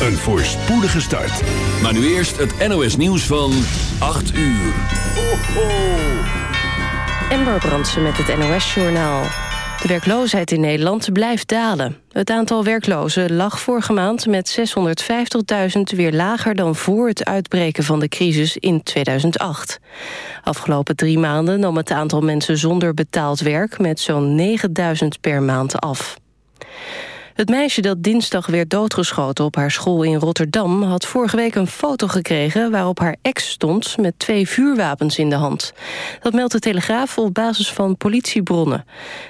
een voorspoedige start. Maar nu eerst het NOS nieuws van 8 uur. Ho, ho. Ember Brandsen met het NOS-journaal. De werkloosheid in Nederland blijft dalen. Het aantal werklozen lag vorige maand met 650.000 weer lager dan voor het uitbreken van de crisis in 2008. Afgelopen drie maanden nam het aantal mensen zonder betaald werk met zo'n 9.000 per maand af. Het meisje dat dinsdag werd doodgeschoten op haar school in Rotterdam... had vorige week een foto gekregen waarop haar ex stond... met twee vuurwapens in de hand. Dat meldt de Telegraaf op basis van politiebronnen.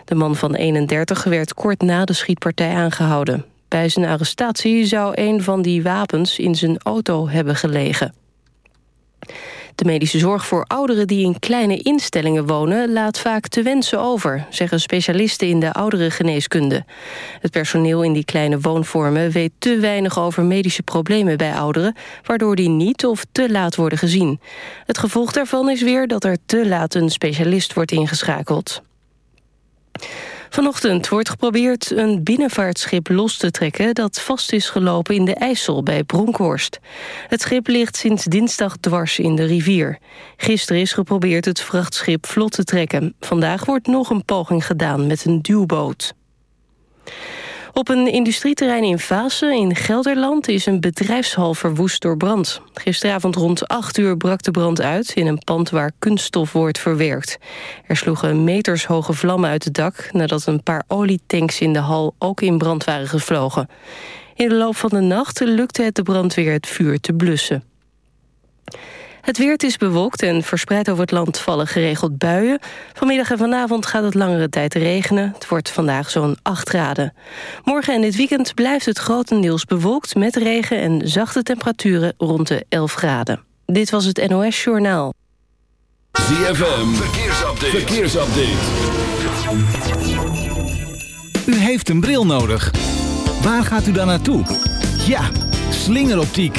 De man van 31 werd kort na de schietpartij aangehouden. Bij zijn arrestatie zou een van die wapens in zijn auto hebben gelegen. De medische zorg voor ouderen die in kleine instellingen wonen... laat vaak te wensen over, zeggen specialisten in de ouderengeneeskunde. Het personeel in die kleine woonvormen weet te weinig over medische problemen bij ouderen... waardoor die niet of te laat worden gezien. Het gevolg daarvan is weer dat er te laat een specialist wordt ingeschakeld. Vanochtend wordt geprobeerd een binnenvaartschip los te trekken... dat vast is gelopen in de IJssel bij Bronkhorst. Het schip ligt sinds dinsdag dwars in de rivier. Gisteren is geprobeerd het vrachtschip vlot te trekken. Vandaag wordt nog een poging gedaan met een duwboot. Op een industrieterrein in Vaassen in Gelderland is een bedrijfshal verwoest door brand. Gisteravond rond 8 uur brak de brand uit in een pand waar kunststof wordt verwerkt. Er sloegen metershoge vlammen uit het dak nadat een paar olietanks in de hal ook in brand waren gevlogen. In de loop van de nacht lukte het de brandweer het vuur te blussen. Het weer is bewolkt en verspreid over het land vallen geregeld buien. Vanmiddag en vanavond gaat het langere tijd regenen. Het wordt vandaag zo'n 8 graden. Morgen en dit weekend blijft het grotendeels bewolkt... met regen en zachte temperaturen rond de 11 graden. Dit was het NOS Journaal. ZFM, verkeersupdate. verkeersupdate. U heeft een bril nodig. Waar gaat u dan naartoe? Ja, slingeroptiek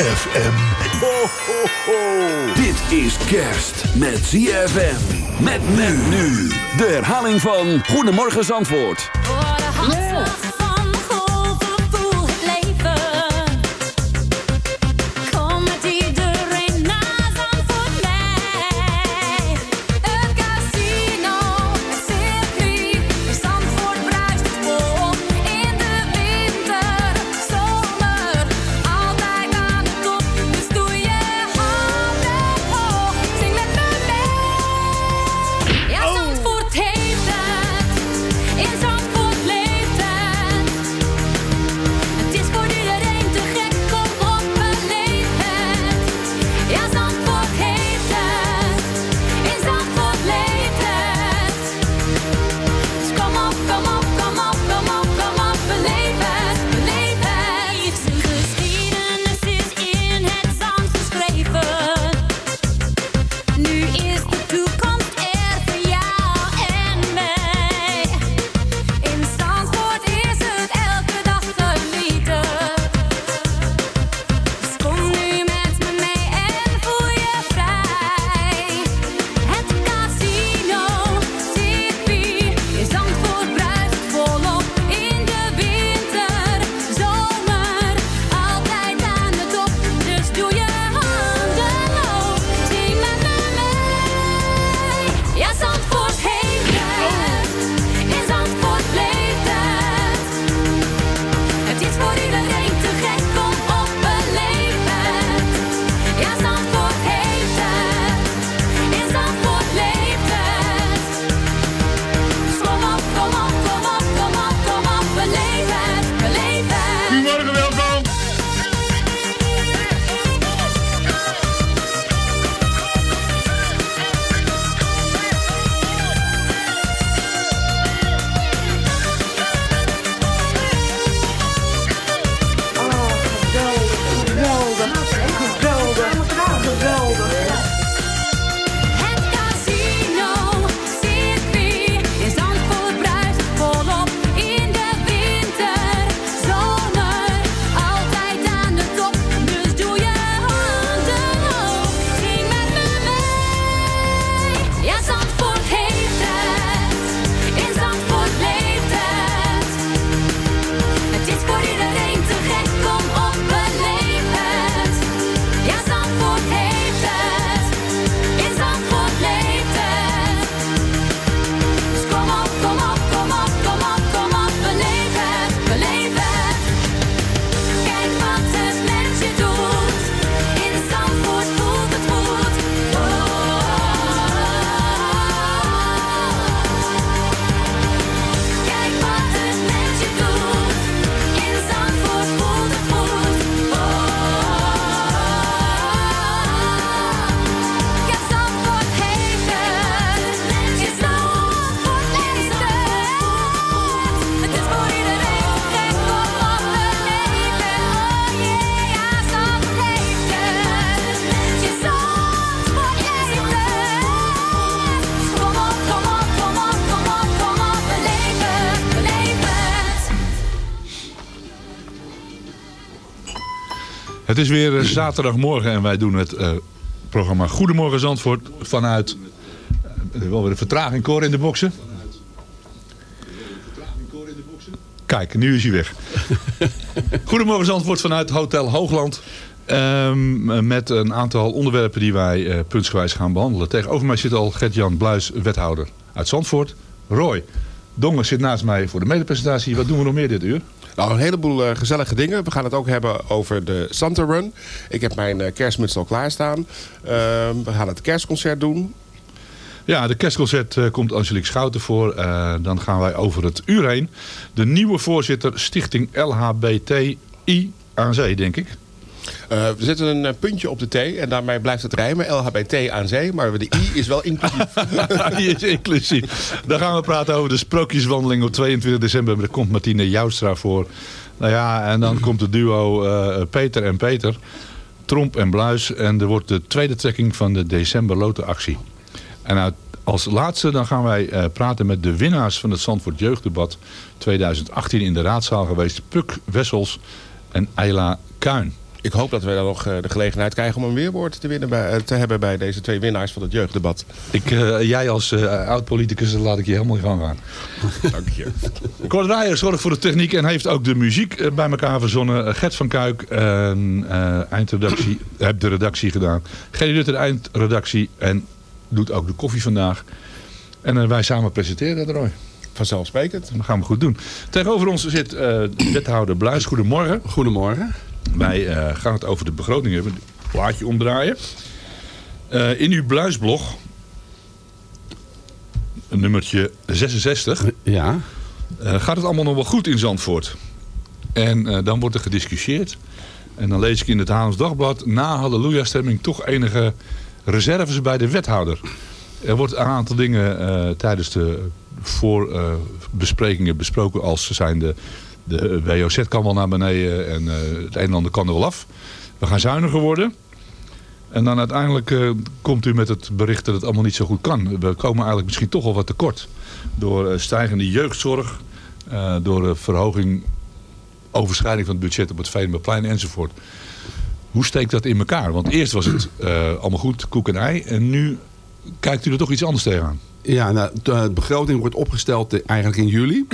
ZFM. Ho, ho, ho. Dit is kerst met ZFM. Met men nu. De herhaling van Goedemorgen Zandvoort. Yeah. Is weer eh, zaterdagmorgen en wij doen het uh, programma Goedemorgen Zandvoort vanuit... Uh, wel weer een vertraging, Cor in de boksen. Kijk, nu is hij weg. Goedemorgen Zandvoort vanuit Hotel Hoogland. Um, met een aantal onderwerpen die wij uh, puntsgewijs gaan behandelen. Tegenover mij zit al Gert-Jan Bluis, wethouder uit Zandvoort. Roy Dongen zit naast mij voor de medepresentatie. Wat doen we nog meer dit uur? Nou, een heleboel uh, gezellige dingen. We gaan het ook hebben over de Santa Run. Ik heb mijn uh, kerstmuts al klaarstaan. Uh, we gaan het kerstconcert doen. Ja, de kerstconcert uh, komt Angelique Schouten voor. dan gaan wij over het uur heen. De nieuwe voorzitter Stichting LHBTI aan zee, denk ik. Uh, we zetten een uh, puntje op de T en daarmee blijft het rijmen. LHBT aan zee, maar de I is wel inclusief. I is inclusief. Dan gaan we praten over de sprookjeswandeling op 22 december. Daar komt Martine Joustra voor. Nou ja, en dan komt het duo uh, Peter en Peter. Tromp en Bluis. En er wordt de tweede trekking van de december lotenactie. En uit, als laatste dan gaan wij uh, praten met de winnaars van het Zandvoort Jeugddebat 2018 in de raadzaal geweest. Puk Wessels en Ayla Kuin. Ik hoop dat we dan nog de gelegenheid krijgen om een weerwoord te, winnen bij, te hebben bij deze twee winnaars van het jeugddebat. Ik, uh, jij als uh, oud-politicus laat ik je helemaal in gang gaan. Dank je. Cor Draaier zorgt voor de techniek en heeft ook de muziek bij elkaar verzonnen. Gert van Kuik, uh, eindredactie, heb de redactie gedaan. Gerry Rutte de eindredactie en doet ook de koffie vandaag. En wij samen presenteren dat, Roy. Vanzelfsprekend. Dat gaan we goed doen. Tegenover ons zit wethouder Bluis. Goedemorgen. Goedemorgen. Wij uh, gaan het over de begroting hebben. Plaatje omdraaien. Uh, in uw Bluisblog, nummertje 66, ja. Uh, gaat het allemaal nog wel goed in Zandvoort. En dan wordt er gediscussieerd. En dan lees ik in het Haarlems Dagblad... na Halleluja-stemming toch enige reserves bij de wethouder. Er wordt een aantal dingen tijdens de voorbesprekingen besproken... als zijn de WOZ kan wel naar beneden en uh, het een en ander kan er wel af. We gaan zuiniger worden. En dan uiteindelijk uh, komt u met het bericht dat het allemaal niet zo goed kan. We komen eigenlijk misschien toch wel wat tekort. Door uh, stijgende jeugdzorg, door verhoging, overschrijding van het budget op het Veenbeplein enzovoort. Hoe steekt dat in elkaar? Want eerst was het allemaal goed, koek en ei. En nu kijkt u er toch iets anders tegenaan. Ja, nou, de begroting wordt opgesteld eigenlijk in juli.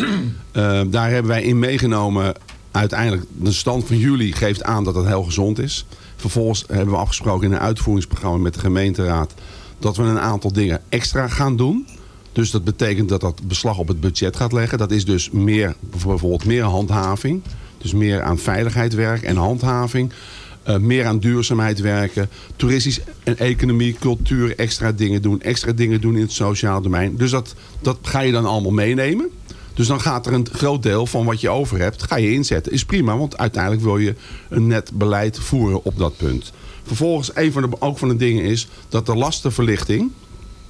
uh, daar hebben wij in meegenomen... uiteindelijk de stand van juli geeft aan dat het heel gezond is. Vervolgens hebben we afgesproken in een uitvoeringsprogramma met de gemeenteraad... dat we een aantal dingen extra gaan doen. Dus dat betekent dat dat beslag op het budget gaat leggen. Dat is dus meer, bijvoorbeeld meer handhaving. Dus meer aan veiligheid werk en handhaving. Uh, meer aan duurzaamheid werken. Toeristisch en economie, cultuur, extra dingen doen. Extra dingen doen in het sociaal domein. Dus dat, dat ga je dan allemaal meenemen. Dus dan gaat er een groot deel van wat je over hebt, ga je inzetten. Is prima, want uiteindelijk wil je een net beleid voeren op dat punt. Vervolgens, een van de, ook van de dingen is dat de lastenverlichting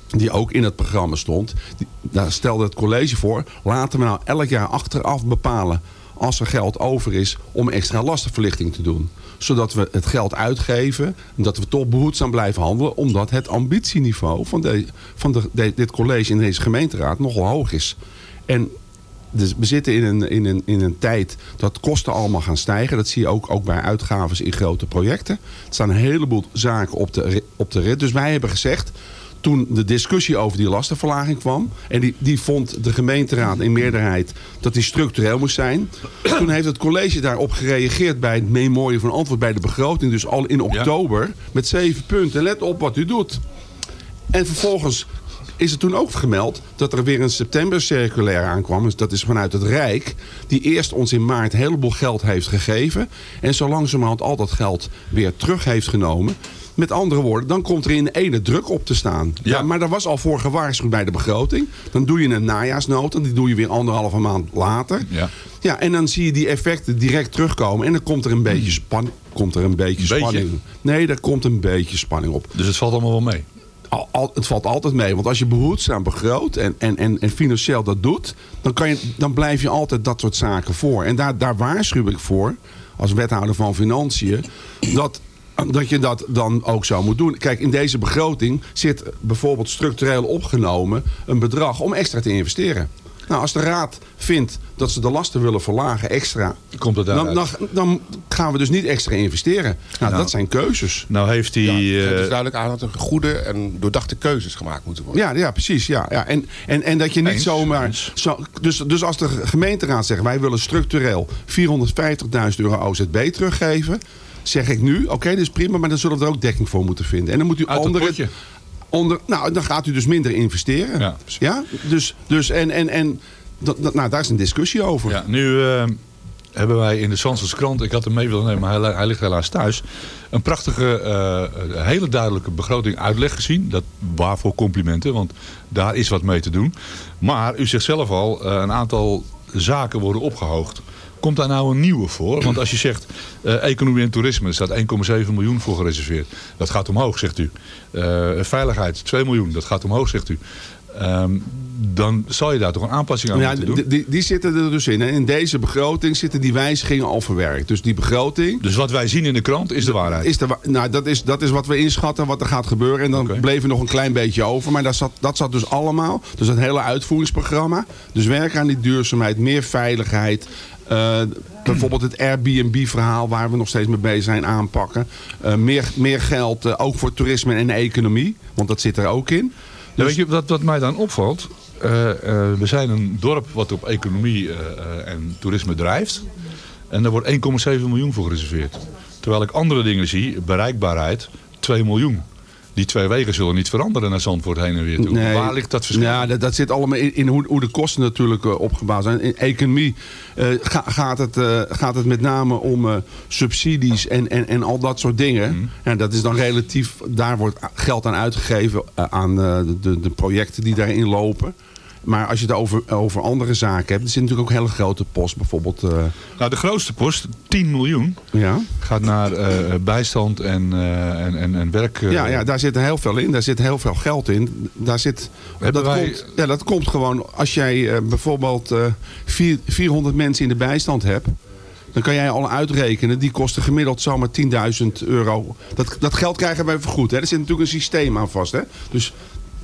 die ook in het programma stond. Die, daar stelde het college voor. Laten we nou elk jaar achteraf bepalen als er geld over is om extra lastenverlichting te doen. Zodat we het geld uitgeven en dat we toch behoedzaam blijven handelen. Omdat het ambitieniveau van, de, van de, dit college en deze gemeenteraad nogal hoog is. En dus we zitten in een, in, een, in een tijd dat kosten allemaal gaan stijgen. Dat zie je ook, ook bij uitgaven in grote projecten. Er staan een heleboel zaken op de, op de rit. Dus wij hebben gezegd, toen de discussie over die lastenverlaging kwam... en die, die vond de gemeenteraad in meerderheid dat die structureel moest zijn... toen heeft het college daarop gereageerd bij het memorial van antwoord bij de begroting... dus al in oktober met zeven punten. Let op wat u doet. En vervolgens is er toen ook gemeld dat er weer een september circulair aankwam. Dus dat is vanuit het Rijk. Die eerst ons in maart een heleboel geld heeft gegeven. En zo langzamerhand al dat geld weer terug heeft genomen. Met andere woorden, dan komt er in de ene druk op te staan. Ja. maar daar was al voor gewaarschuwd bij de begroting. Dan doe je een najaarsnota. Die doe je weer anderhalve maand later. Ja. Ja, en dan zie je die effecten direct terugkomen. En dan komt er een beetje, span komt er een beetje, Beetje? spanning. Nee, er komt een beetje spanning op. Dus het valt allemaal wel mee. Al, al- het valt altijd mee. Want als je behoedzaam begroot en, en, en, en financieel dat doet... Dan, kan je, dan blijf je altijd dat soort zaken voor. En daar, daar waarschuw ik voor, als wethouder van Financiën... dat, dat je dat dan ook zo moet doen. Kijk, in deze begroting zit bijvoorbeeld structureel opgenomen... een bedrag om extra te investeren. Nou, als de raad vindt dat ze de lasten willen verlagen extra... Komt het dan, dan, dan gaan we dus niet extra investeren. Nou, Nou. dat zijn keuzes. Nou heeft hij... Ja, het geeft eh, dus duidelijk aan dat er goede en doordachte keuzes gemaat moeten worden. Ja, ja precies. Ja, ja. En, en, en dat je niet Eens, zomaar... eens. Zo, dus, dus als de gemeenteraad zegt... wij willen structureel 450.000 euro OZB teruggeven... zeg ik nu, oké, dat is prima... maar dan zullen we er ook dekking voor moeten vinden. En dan moet u Uit andere... Onder, nou, dan gaat u dus minder investeren. Ja. Ja? Dus, dus en, en, en dat, dat- nou, daar is een discussie over. Ja, nu eh, hebben wij in de Zandvoortse krant, ik had hem mee willen nemen, maar hij, hij ligt helaas thuis. Een prachtige, eh, hele duidelijke begroting uitleg gezien. Dat, waarvoor complimenten, want daar is wat mee te doen. Maar u zegt zelf al, eh, een aantal zaken worden opgehoogd. Komt daar nou een nieuwe voor? Want als je zegt eh, economie en toerisme, er staat 1,7 miljoen voor gereserveerd. Dat gaat omhoog, zegt u. Eh, veiligheid, 2 miljoen, dat gaat omhoog, zegt u. Ehm, dan zal je daar toch een aanpassing aan Ja, moeten doen. die, die, zitten er dus in. En in deze begroting zitten die wijzigingen al verwerkt. Dus die begroting... Dus wat wij zien in de krant is de waarheid. Is de, nou, dat, is, dat is wat we inschatten, wat er gaat gebeuren. En dan Oké. bleef er nog een klein beetje over. Maar dat zat, dat zat dus allemaal. Dus het hele uitvoeringsprogramma. Dus werken aan die duurzaamheid, meer veiligheid. Eh, bijvoorbeeld het Airbnb-verhaal waar we nog steeds mee bezig zijn aanpakken. Eh, meer, meer geld eh, ook voor toerisme en economie. Want dat zit er ook in. Ja, weet je, wat, wat mij dan opvalt? we zijn een dorp wat op economie en toerisme drijft. En daar wordt 1,7 miljoen voor gereserveerd. Terwijl ik andere dingen zie, bereikbaarheid, 2 miljoen. Die twee wegen zullen niet veranderen naar Zandvoort heen en weer toe. Nee. Waar ligt dat verschil? Ja, dat, dat zit allemaal in, in hoe, hoe de kosten natuurlijk eh, opgebouwd zijn. In economie eh, ga- gaat, het, eh, gaat het met name om subsidies en, en, en al dat soort dingen. Mhm. En dat is dan relatief, daar wordt geld aan uitgegeven aan de, de projecten die daarin lopen. Maar als je het over, over andere zaken hebt, er zit natuurlijk ook een hele grote post. Bijvoorbeeld, eh, Nou, de grootste post, 10 miljoen, ja. gaat naar eh, bijstand en, eh, en, en, en werk. Ja, ja, daar zit heel veel in. Daar zit heel veel geld in. Daar zit, dat, wij- komt, ja, dat komt gewoon als jij bijvoorbeeld vier- 400 mensen in de bijstand hebt. Dan kan jij al uitrekenen. Die kosten gemiddeld zomaar 10.000 euro. Dat, dat geld krijgen wij vergoed. Hè. Er zit natuurlijk een systeem aan vast. Hè. Dus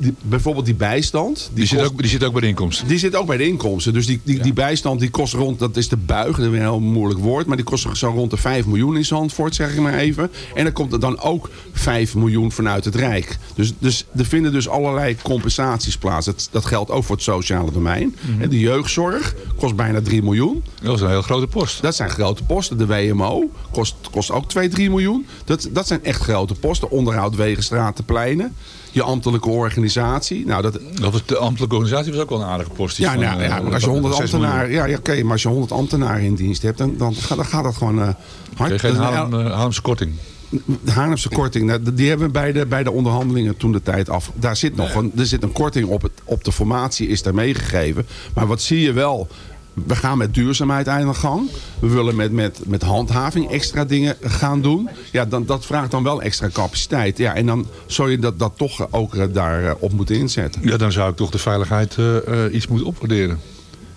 die, bijvoorbeeld die bijstand. die, zit kost- ook, die zit ook bij de inkomsten. die zit ook bij de inkomsten. Dus die, die, die bijstand die kost rond, dat is de buig, dat is een heel moeilijk woord. Maar die kost zo rond de 5 miljoen in Zandvoort, zeg ik maar even. En dan komt er dan ook 5 miljoen vanuit het Rijk. Dus, dus er vinden dus allerlei compensaties plaats. Dat, dat geldt ook voor het sociale domein. En de jeugdzorg kost bijna 3 miljoen. Dat is een heel grote post. Dat zijn grote posten. De WMO kost, kost ook 2, 3 miljoen. Dat, dat zijn echt grote posten. Onderhoud, wegen, straten, pleinen. Je ambtelijke organisatie. Nou, dat, Dat was, de ambtelijke organisatie was ook wel een aardige post. ja, nou, eh, ja, maar als je 100 6 miljoen. ambtenaren, ja, ja, oké, maar als je 100 ambtenaren in dienst hebt, dan, dan, gaat, dan gaat dat gewoon eh hard. Geen Haarlem, eh, Haarlemse korting. de Haarlemse korting, nou, die hebben we bij de, bij de onderhandelingen toen de tijd af. Daar zit nog een, er zit een korting op, het, op de formatie, is daar meegegeven. Maar wat zie je wel? We gaan met duurzaamheid aan de gang. We willen met, met, met handhaving extra dingen gaan doen. Ja, dan, dat vraagt dan wel extra capaciteit. Ja, en dan zou je dat, dat toch ook eh, daarop op moeten inzetten. Ja, dan zou ik toch de veiligheid eh, eh, iets moeten opwaarderen.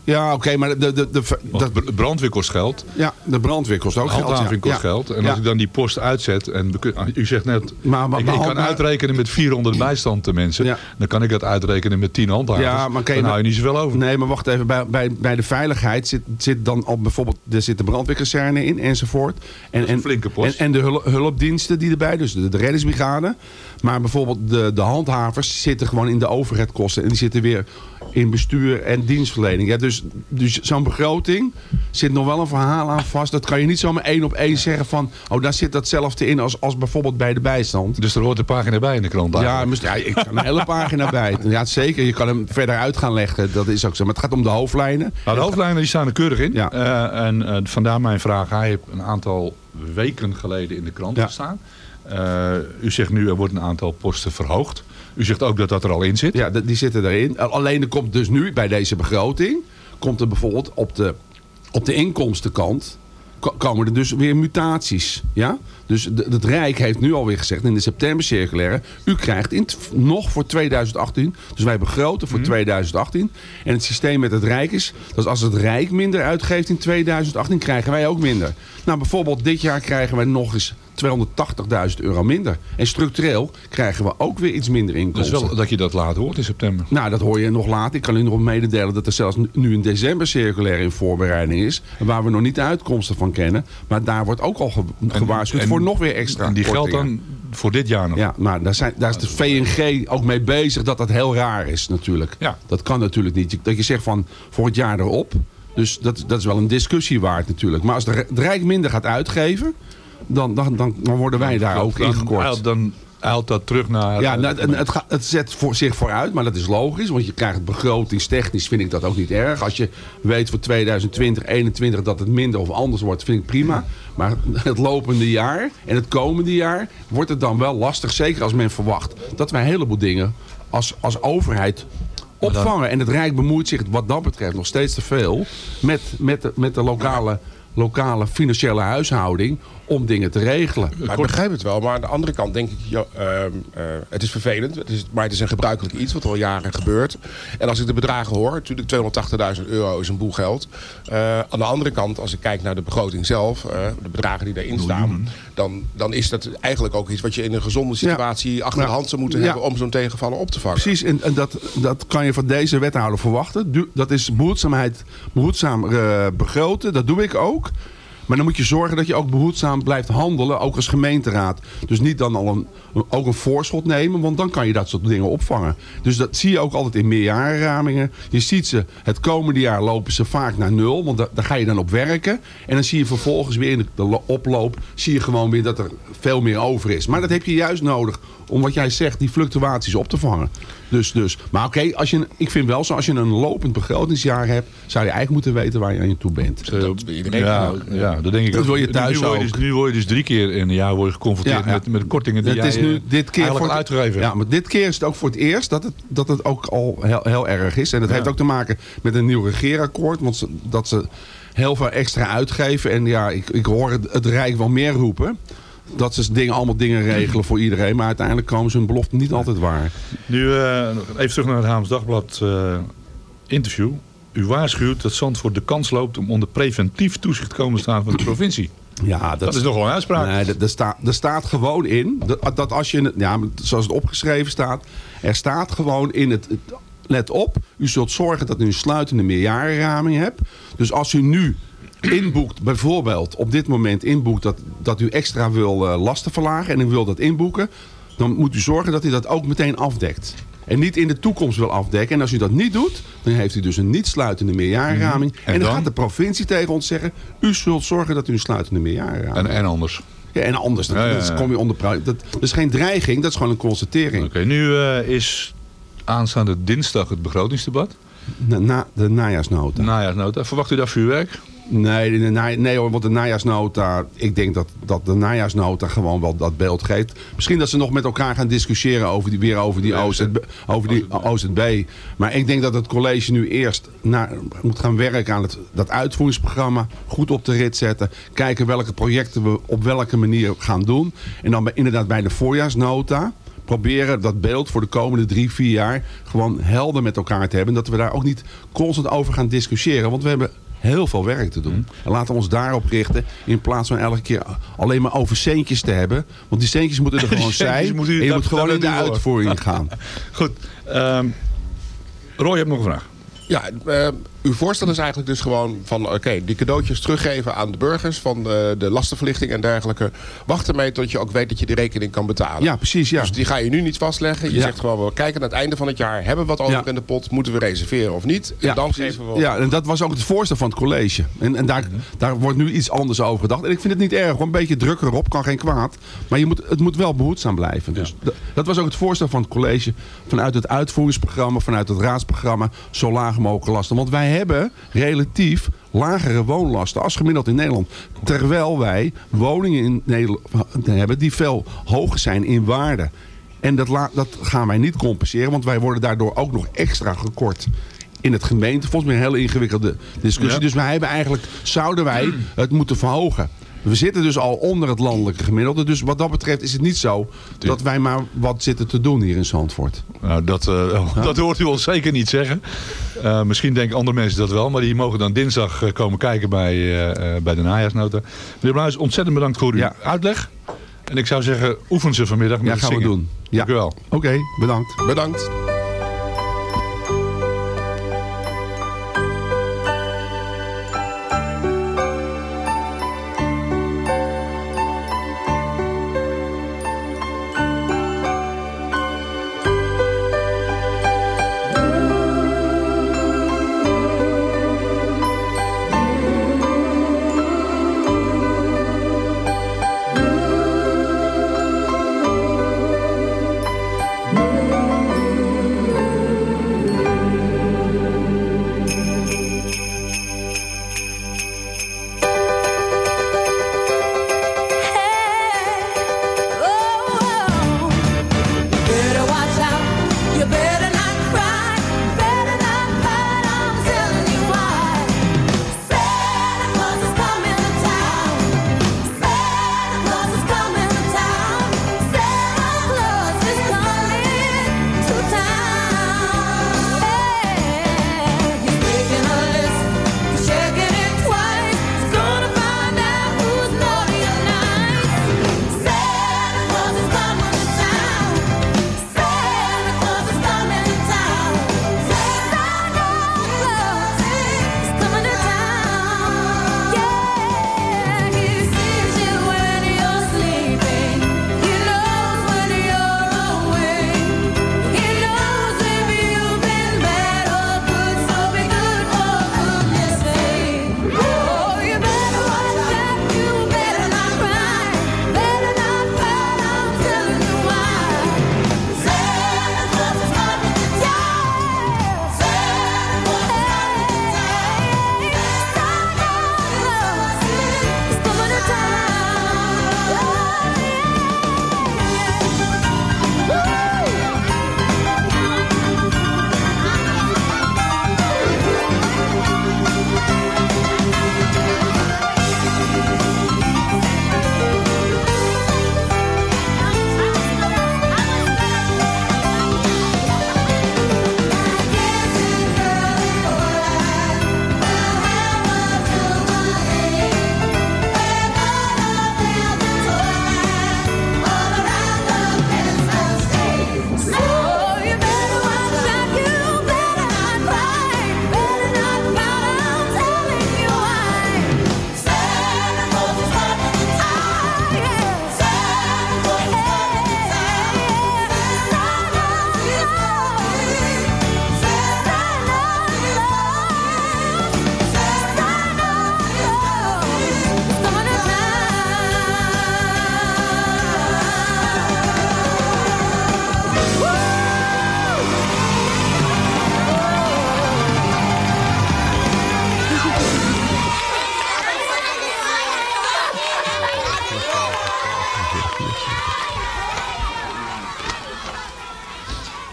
Ja, oké, maar de, de, de, dat, de brandweer kost geld. ja, de brandweer kost ook geld. Handhaving ja. kost Ja. geld. En Ja. als ik dan die post uitzet. En kun- u zegt net. Maar- maar- ik, kan uitrekenen met 400 bijstand mensen. Ja. Dan kan ik dat uitrekenen met 10 handhavers. Ja, maar dan nou- hou je niet zoveel over. Nee, maar wacht even. Bij, bij, bij de veiligheid zit, zit dan al bijvoorbeeld... Er zit de brandweerkazerne in enzovoort. En, en, flinke post. En, en de hul- hulpdiensten die erbij. Dus de, de reddingsbrigade. Maar bijvoorbeeld de, de handhavers zitten gewoon in de overheadkosten. En die zitten weer in bestuur en dienstverlening. Ja, dus dus zo'n begroting zit nog wel een verhaal aan vast. Dat kan je niet zomaar één op één zeggen van... Oh, daar zit datzelfde in als, als bijvoorbeeld bij de bijstand. Dus er hoort een pagina bij in de krant. Ja, ja, ik kan een hele pagina bij. Ja, zeker. Je kan hem verder uit gaan leggen. Dat is ook zo. Maar het gaat om de hoofdlijnen. Nou, de hoofdlijnen die staan er keurig in. Ja. Eh, en eh, vandaar mijn vraag. Hij heeft een aantal weken geleden in de krant Ja. gestaan. Eh, u zegt nu er wordt een aantal posten verhoogd. U zegt ook dat dat er al in zit. Ja, die zitten erin. Alleen er komt dus nu bij deze begroting... komt er bijvoorbeeld op de, op de inkomstenkant... ko- komen er dus weer mutaties. Ja? Dus het Rijk heeft nu alweer gezegd in de septembercirculaire... u krijgt in nog voor 2018... dus wij begroten voor 2018... en het systeem met het Rijk is... dat als het Rijk minder uitgeeft in 2018... krijgen wij ook minder. Nou, bijvoorbeeld dit jaar krijgen wij nog eens 280.000 euro minder. En structureel krijgen we ook weer iets minder Dat is inkomsten. wel dat je dat later hoort in september. Nou, dat hoor je nog later. Ik kan u nog mededelen dat er zelfs nu een december circulair in voorbereiding is. Waar we nog niet de uitkomsten van kennen. Maar daar wordt ook al ge- gewaarschuwd en- voor nog weer extra En die geldt dan voor dit jaar nog. Ja, maar daar, zijn, daar is de VNG ook mee bezig dat dat heel raar is natuurlijk. Ja. Dat kan natuurlijk niet. Dat je zegt van voor het jaar erop. Dus dat, dat is wel een discussie waard natuurlijk. Maar als de, de Rijk minder gaat uitgeven, dan, dan, dan, dan worden wij daar ook ingekort. eilt- Dan eilt dat terug naar... Ja, nou, het, het, gaat- het zet voor, zich vooruit, maar dat is logisch. Want je krijgt begrotingstechnisch, vind ik dat ook niet erg. Als je weet voor 2020, 2021 dat het minder of anders wordt, vind ik prima. Maar het lopende jaar en het komende jaar wordt het dan wel lastig. Zeker als men verwacht dat wij een heleboel dingen als, als overheid opvangen. En het Rijk bemoeit zich wat dat betreft nog steeds te veel met, met, de, met de lokale, lokale financiële huishouding om dingen te regelen. Maar ik begrijp het wel, maar aan de andere kant denk ik, ja, ehm, eh, het is vervelend, het is, maar het is een gebruikelijk iets wat al jaren gebeurt. En als ik de bedragen hoor, natuurlijk 280.000 euro is een boel geld. Eh, aan de andere kant, als ik kijk naar de begroting zelf, eh, de bedragen die daarin staan, dan, dan is dat eigenlijk ook iets wat je in een gezonde situatie achter de Ja. hand zou moeten Ja. hebben om zo'n tegenvallen op te vangen. Precies, en, en dat, dat kan je van deze wethouder verwachten. Du- Dat is behoedzaamheid, behoedzaam eh, begroten, dat doe ik ook. Maar dan moet je zorgen dat je ook behoedzaam blijft handelen, ook als gemeenteraad. Dus niet dan al een, ook een voorschot nemen, want dan kan je dat soort dingen opvangen. Dus dat zie je ook altijd in meerjarenramingen. Je ziet ze, het komende jaar lopen ze vaak naar nul, want da- daar ga je dan op werken. En dan zie je vervolgens weer in de, de lo- oploop, zie je gewoon weer dat er veel meer over is. Maar dat heb je juist nodig om wat jij zegt, die fluctuaties op te vangen. Dus, dus. Maar oké, als je ik vind wel zo, als je een lopend begrotingsjaar hebt, zou je eigenlijk moeten weten waar je aan je toe bent. Dat ja, dat denk ik Dat ook. wil je thuis nu, word je dus, nu word je dus drie keer in een jaar word je geconfronteerd Ja, ja. Met, met kortingen die Het jij is nu eh, dit keer voor al uitgegeven hebt. Ja, maar dit keer is het ook voor het eerst dat het, dat het ook al heel, heel erg is. En dat Ja. heeft ook te maken met een nieuw regeerakkoord. Want ze, dat ze heel veel extra uitgeven. En ja, ik, ik hoor het, het Rijk wel meer roepen. Dat ze dingen, allemaal dingen regelen voor iedereen. Maar uiteindelijk komen ze hun belofte niet altijd waar. Nu eh, even terug naar het Haams Dagblad eh, interview. U waarschuwt dat Zandvoort de kans loopt om onder preventief toezicht te komen te staan van de provincie. Ja, dat, Dat is nogal een uitspraak. Nee, er, staat, er staat gewoon in, dat, dat als je, ja, zoals het opgeschreven staat, er staat gewoon in het, het- let op, u zult zorgen dat u een sluitende meerjarenraming hebt. Dus als u nu inboekt, bijvoorbeeld op dit moment inboekt dat, dat u extra wil eh, lasten verlagen en u wil dat inboeken, dan moet u zorgen dat u dat ook meteen afdekt. En niet in de toekomst wil afdekken. En als u dat niet doet, dan heeft u dus een niet sluitende meerjarenraming. En En, dan, dan? gaat de provincie tegen ons zeggen, u zult zorgen dat u een sluitende meerjarenraming En, en anders. ja, en anders, dat, Ja, ja, dat ja. kom je onder... Dat, dat is geen dreiging, dat is gewoon een constatering. Oké, nu eh, is aanstaande dinsdag het begrotingsdebat. Na, na- de najaarsnota. Najaarsnota. Verwacht u daar vuurwerk? Nee, de, na- nee hoor, want de najaarsnota... Ik denk dat, dat de najaarsnota gewoon wel dat beeld geeft. Misschien dat ze nog met elkaar gaan discussiëren over die, weer over die, OZB, over die OZB. Maar ik denk dat het college nu eerst naar, moet gaan werken aan het, dat uitvoeringsprogramma. Goed op de rit zetten. Kijken welke projecten we op welke manier gaan doen. En dan bij, inderdaad bij de voorjaarsnota proberen dat beeld voor de komende drie, vier jaar gewoon helder met elkaar te hebben. Dat we daar ook niet constant over gaan discussiëren. Want we hebben heel veel werk te doen. En laten we ons daarop richten in plaats van elke keer alleen maar over centjes te hebben. Want die centjes moeten er gewoon zijn. moet u- en je moet gewoon in de uitvoering gaan. Goed. ehm Roy, je hebt nog een vraag. Ja, eh, uw voorstel is eigenlijk dus gewoon van... oké, die cadeautjes teruggeven aan de burgers... van de, de lastenverlichting en dergelijke. Wacht ermee tot je ook weet dat je de rekening kan betalen. Ja, precies. Ja. Dus die ga je nu niet vastleggen. Je Ja. zegt gewoon, we kijken aan het einde van het jaar... hebben we wat over Ja. in de pot, moeten we reserveren of niet? En Ja, dan geven we... Ja, en dat was ook het voorstel van het college. En, en daar, daar wordt nu iets anders over gedacht. En ik vind het niet erg. Gewoon een beetje druk erop, kan geen kwaad. Maar je moet, het moet wel behoedzaam blijven. Dus dat, dat was ook het voorstel van het college. Vanuit het uitvoeringsprogramma, vanuit het raadsprogramma. Zo laag mogelijk lasten. Want wij hebben relatief lagere woonlasten als gemiddeld in Nederland. Terwijl wij woningen in Nederland hebben die veel hoger zijn in waarde. En dat, dat gaan wij niet compenseren, want wij worden daardoor ook nog extra gekort in het gemeente. Volgens mij een hele ingewikkelde discussie. Ja. Dus wij hebben eigenlijk, zouden wij het moeten verhogen. We zitten dus al onder het landelijke gemiddelde. Dus wat dat betreft is het niet zo dat wij maar wat zitten te doen hier in Zandvoort. Nou, dat, eh, dat hoort u ons zeker niet zeggen. Eh, misschien denken andere mensen dat wel. Maar die mogen dan dinsdag eh, komen kijken bij, eh, eh, bij de najaarsnota. Meneer Bluis, ontzettend bedankt voor uw Ja. uitleg. En ik zou zeggen, oefen ze vanmiddag met Ja, gaan we doen. Ja. Dank u wel. Oké, bedankt. Bedankt.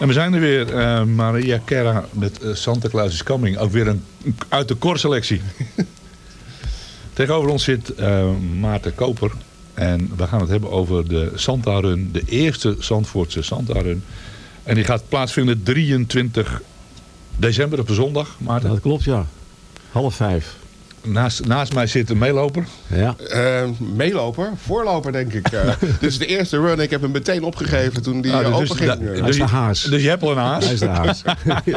En we zijn er weer, eh, Maria Kerra met eh, Santa Claus is Coming. Ook weer een uit de korselectie. Tegenover ons zit eh, Maarten Koper. En we gaan het hebben over de Santa Run. De eerste Zandvoortse Santa Run. En die gaat plaatsvinden 23 december op een zondag, Maarten. Dat klopt, ja. Half vijf. Naast, naast mij zit een meeloper. Ja. Eh, meeloper, voorloper denk ik. Eh, dit is de eerste run. Ik heb hem meteen opgegeven toen die Ah, eh, dus- open dus- ging. da- Eh, Hij is de haas. Dus je hebt al een haas. Hij is de haas.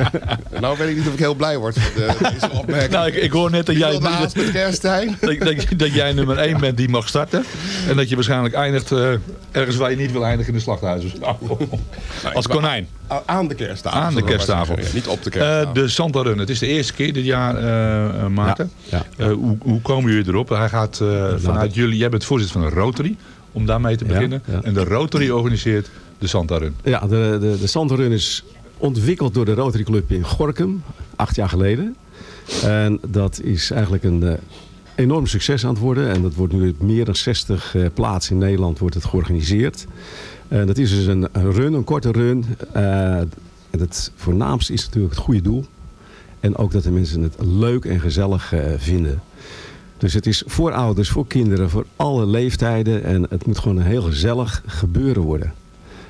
nou weet ik niet of ik heel blij word van de, deze opmerking. Nou, ik, ik hoor net dat jij, haas met kerstijn? dat, dat, dat jij nummer 1 bent die mag starten. En dat je waarschijnlijk eindigt eh, ergens waar je niet wil eindigen in de slachthuizen. Als konijn. Aan de kersttafel. Aan de kersttafel. Ja, niet op de Eh, kersttafel. de Santa Run. Het is de eerste keer dit jaar, eh, eh, Maarten. Ja, Eh, hoe, hoe komen jullie erop? Hij gaat eh, vanuit jullie... Jij bent voorzitter van een Rotary. Om daarmee te beginnen. ja. En de Rotary organiseert de Santa Run. Ja, de, de, de Sanderun is ontwikkeld door de Rotary Club in Gorkum, acht jaar geleden. En dat is eigenlijk een eh, enorm succes aan het worden. En dat wordt nu op meer dan 60 eh, plaatsen in Nederland wordt het georganiseerd. En dat is dus een, een run, een korte run. Eh, en het voornaamste is natuurlijk het goede doel. En ook dat de mensen het leuk en gezellig eh, vinden. Dus het is voor ouders, voor kinderen, voor alle leeftijden. En het moet gewoon een heel gezellig gebeuren worden.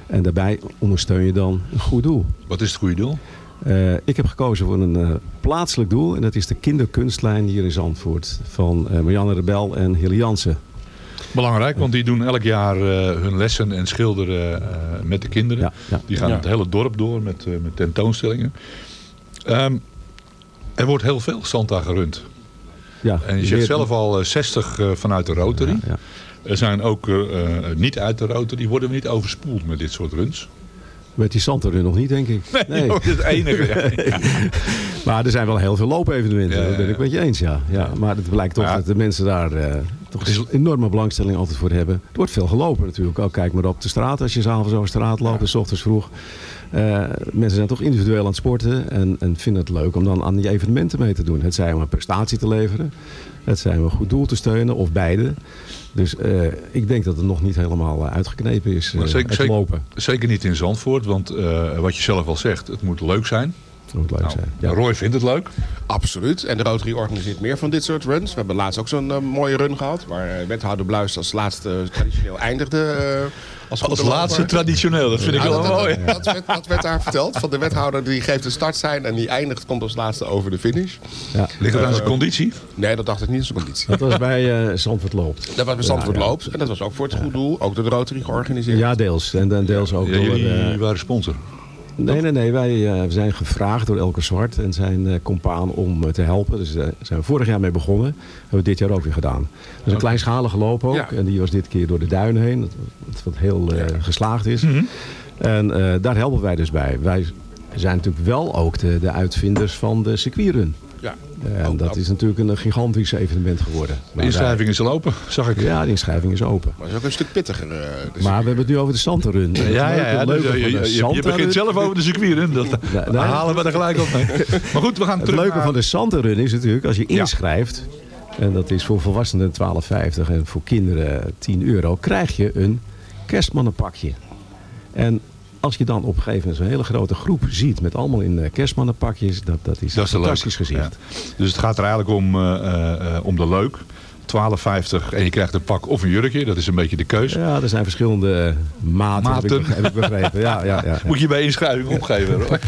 En daarbij ondersteun je dan een goed doel. Wat is het goede doel? Eh, ik heb gekozen voor een eh, plaatselijk doel. En dat is de kinderkunstlijn hier in Zandvoort. Van eh, Marianne Rebel en Hilly Jansen. Belangrijk, want die doen elk jaar eh, hun lessen en schilderen eh, met de kinderen. Die gaan Ja. het hele dorp door met, eh, met tentoonstellingen. Ehm, er wordt heel veel Santa gerund. Ja, En je zegt zelf al eh, 60 eh, vanuit de Rotary. Ja, Er zijn ook niet uit de Rotary. Worden we niet overspoeld met dit soort runs? Met die Santerun nog niet, denk ik. Nee, dat is het enige. ja. Maar er zijn wel heel veel loopevenementen, Ja, ja, dat ben ik met je eens, ja. ja. Maar het blijkt toch dat de mensen daar eh, toch een enorme belangstelling altijd voor hebben. Er wordt veel gelopen natuurlijk. Ook kijk maar op de straat als je s'avonds over de straat loopt, en s ochtends vroeg. Eh, mensen zijn toch individueel aan het sporten en, en vinden het leuk om dan aan die evenementen mee te doen. Het zij om een prestatie te leveren, het zij om een goed doel te steunen of beide. Dus eh, ik denk dat het nog niet helemaal eh, uitgeknepen is, Maar zeker, het zeker, lopen. zeker niet in Zandvoort, want wat je zelf al zegt, het moet leuk zijn. Het moet leuk zijn. Ja. Roy vindt het leuk. Absoluut. En de Rotary organiseert meer van dit soort runs. We hebben laatst ook zo'n eh, mooie run gehad. Waar eh, wethouder Bluis als laatste eh, traditioneel eindigde. eh, als laatste traditioneel, dat vind ik wel dat, mooi. Dat, dat werd, dat werd daar verteld. Van de wethouder die geeft een startsein en die eindigt, komt als laatste over de finish. Ja. Ligt het aan zijn Eh, conditie? Nee, dat dacht ik niet aan zijn conditie. Dat was bij eh Zandvoort Loopt. Dat was bij Zandvoort Ja, ja. Loopt. En dat was ook voor het goed doel. Ook door de Rotary georganiseerd. Ja, deels. En dan deels ook Ja, door... jullie eh, waren sponsor. Nee, nee, nee. Wij eh, zijn gevraagd door Elke Zwart en zijn eh compaan om eh, te helpen. Dus daar zijn we vorig jaar mee begonnen. Hebben we dit jaar ook weer gedaan. Dat is een kleinschalige loop ook. Ja. En die was dit keer door de duinen heen. Dat, dat wat heel geslaagd is. Mhm. En daar helpen wij dus bij. Wij zijn natuurlijk wel ook de, de uitvinders van de circuitrun. Ja. En Ook dat dat. is natuurlijk een gigantisch evenement geworden. De inschrijving is al open, zag ik. Ja, de inschrijving is open. Maar dat is ook een stuk pittiger. eh, dus- Maar we hebben het nu over de Santerun. Ja, ja, ja. Het dus, leuke eh, je, van de je- je Santerun- begint zelf over de circuit. Dat nee. halen we er gelijk op mee. Maar goed, we gaan Het terug leuke naar- van de Santerun is natuurlijk, als je Ja. inschrijft, en dat is voor volwassenen 12,50 en voor kinderen 10 euro, krijg je een kerstmannenpakje. En als je dan op een gegeven moment zo'n hele grote groep ziet met allemaal in eh, kerstmannenpakjes, dat, dat is Dat een fantastisch leuk. gezicht. Ja. Dus het gaat er eigenlijk om, eh, eh, om de leuk. 12,50 en je krijgt een pak of een jurkje. Dat is een beetje de keus. Ja, er zijn verschillende maten, Heb, ik, heb begrepen. Ja, ja, ja. Moet je bij inschrijving opgeven. hoor.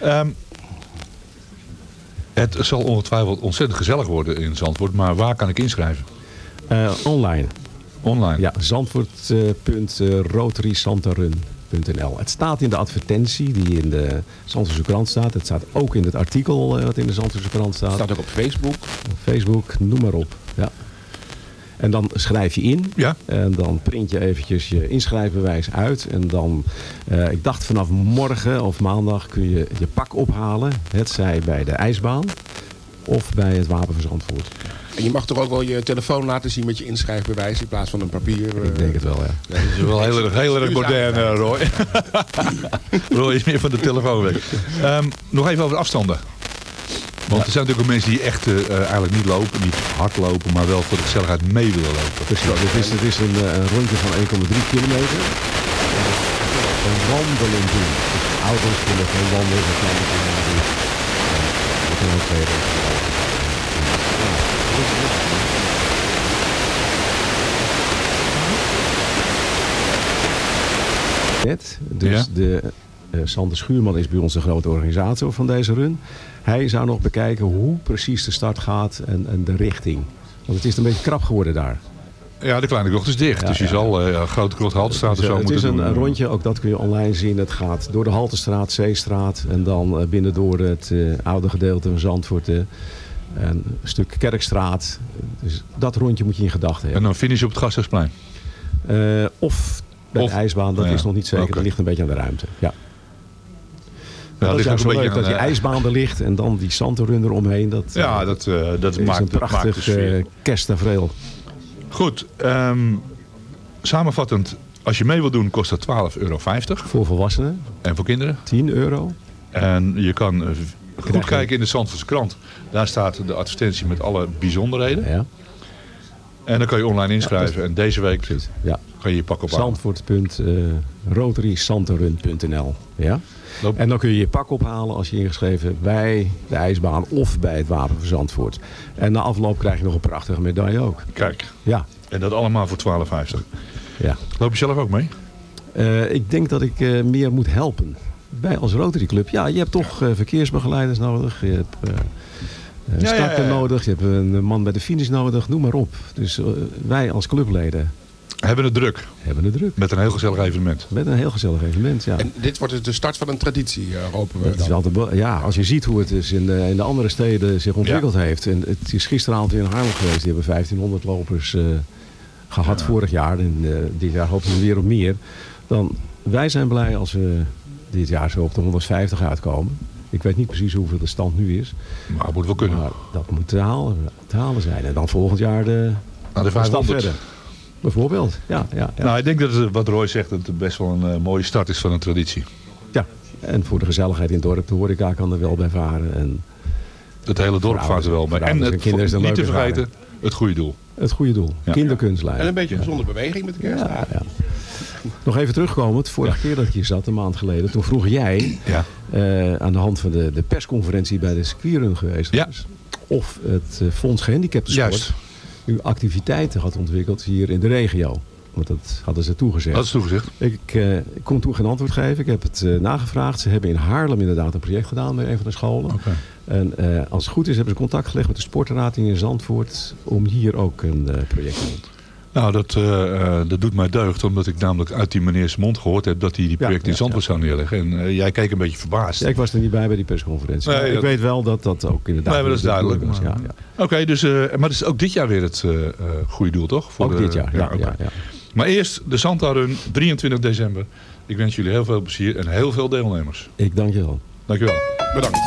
Ehm, het zal ongetwijfeld ontzettend gezellig worden in Zandvoort. Maar waar kan ik inschrijven? Online. Online. Ja, Het staat in de advertentie die in de Zandvoortse krant staat. Het staat ook in het artikel eh, wat in de Zandvoortse krant staat. staat ook op Facebook. Facebook, noem maar op. Ja. En dan schrijf je in. Ja. En dan print je eventjes je inschrijfbewijs uit. En dan, eh, ik dacht vanaf morgen of maandag kun je je pak ophalen. Het zij bij de ijsbaan of bij het Wapen van Zandvoort. En je mag toch ook wel je telefoon laten zien met je inschrijfbewijs in plaats van een papier. Ik denk het wel, ja. Dat is wel heel erg, heel erg modern, eh, Roy. Roy is meer van de telefoon weg. Ehm, nog even over de afstanden. Want er zijn natuurlijk ook mensen die echt eh, eh, eigenlijk niet lopen, niet hard lopen, maar wel voor de gezelligheid mee willen lopen. Precies. Het is, het is een, eh, een rondje van 1,3 kilometer. Een wandelen doen. Dus ouders kunnen geen wandelen, dat kan ook twee. Net, dus Ja. de eh, Sander Schuurman is bij ons de grote organisator van deze run. Hij zou nog bekijken hoe precies de start gaat en, en de richting. Want het is een beetje krap geworden daar. Ja, de kleine krocht is dicht, Ja, dus je ja. zal eh grote krocht Haltestraat of Dus, zo eh, het moeten is een, doen. een rondje, ook dat kun je online zien. Het gaat door de Haltestraat, Zeestraat en dan binnen door het oude gedeelte van Zandvoort. En een stuk Kerkstraat. Dus dat rondje moet je in gedachten En hebben. dan finish op het Gasthuisplein. Eh, of bij Of- de ijsbaan, dat ja, is nog niet zeker. oké. Dat ligt een beetje aan de ruimte. Ja. Ja, dat is ook zo leuk beetje dat aan, die ijsbaan er ligt en dan die Santorun eromheen. Dat, Ja, eh, dat, eh, dat is maakt, een maakt prachtig eh kersttafereel. Goed, ehm, samenvattend. Als je mee wilt doen kost dat 12,50 euro. Voor volwassenen En voor kinderen? 10 euro. En je kan goed kijken in de Zandvoortse krant. Daar staat de advertentie met alle bijzonderheden. Ja, En dan kan je online inschrijven. En deze week. Ja. kan je je pak ophalen. Zandvoort.rotarysantorun.nl ja? Loop- En dan kun je je pak ophalen als je ingeschreven bij de ijsbaan of bij het Wapen van Zandvoort. En na afloop krijg je nog een prachtige medaille ook. Kijk, Ja, en dat allemaal voor 12,50. ja. Loop je zelf ook mee? Eh, ik denk dat ik eh, meer moet helpen. Bij als Rotary Club. Ja, je hebt toch eh, verkeersbegeleiders nodig. Je hebt eh eh, Ja, ja, starter ja, ja. nodig. Je hebt een man bij de finish nodig. Noem maar op. Dus wij als clubleden Hebben het druk. Hebben het druk. Met een heel gezellig evenement. Met een heel gezellig evenement, ja. En dit wordt dus de start van een traditie, eh, hopen we. Het is ja, als je ziet hoe het dus in de, in de andere steden zich ontwikkeld heeft. En het is gisteravond weer in Haarlem geweest. Die hebben 1500 lopers eh, gehad vorig jaar. En eh, dit jaar hopen we weer op meer. Dan, wij zijn blij als we dit jaar zo op de 150 uitkomen. Ik weet niet precies hoeveel de stand nu is. Maar het moet wel kunnen. Maar dat moet te halen, te halen zijn. En dan volgend jaar de, Naar de een stap 500. verder. Bijvoorbeeld, ja. ja, ja. Nou, ik denk dat het, wat Roy zegt, dat het best wel een eh, mooie start is van een traditie. ja. En voor de gezelligheid in het dorp, de horeca kan er wel bij varen. En Het hele dorp vaart er wel mee. ouders- En het, en kinderen is het niet te vergeten, het goede doel. het goede doel, Ja. kinderkunstlijn. En een beetje gezonde beweging met de kerstdagen. Ja, ja. Nog even terugkomen, de vorige keer dat ik hier zat, een maand geleden. Toen vroeg jij, eh, aan de hand van de, de persconferentie bij de circuitrun geweest was, of het eh, Fonds Gehandicapten Sport Juist. nu activiteiten had ontwikkeld hier in de regio. Want dat hadden ze toegezegd. Dat is toegezegd. Ik, eh, ik kon toen geen antwoord geven. Ik heb het nagevraagd. Ze hebben in Haarlem inderdaad een project gedaan bij een van de scholen. En als het goed is hebben ze contact gelegd met de sportraad in Zandvoort om hier ook een project te doen. Nou, dat, eh, eh, dat doet mij deugd, omdat ik namelijk uit die meneers mond gehoord heb dat hij die project in Zandvoort zou neerleggen. En eh, jij keek een beetje verbaasd. Ja, ik was er niet bij bij die persconferentie. Nee, ik dat- weet wel dat dat ook inderdaad... Nee, maar dat is duidelijk. Maar- Ja, ja. Oké, dus, eh, maar het is ook dit jaar weer het goede doel, toch? Voor Ook de- dit jaar, ja. oké. ja, ja. Maar eerst de Santa Run, 23 december. Ik wens jullie heel veel plezier en heel veel deelnemers. Ik dank je wel. Dankjewel. Bedankt.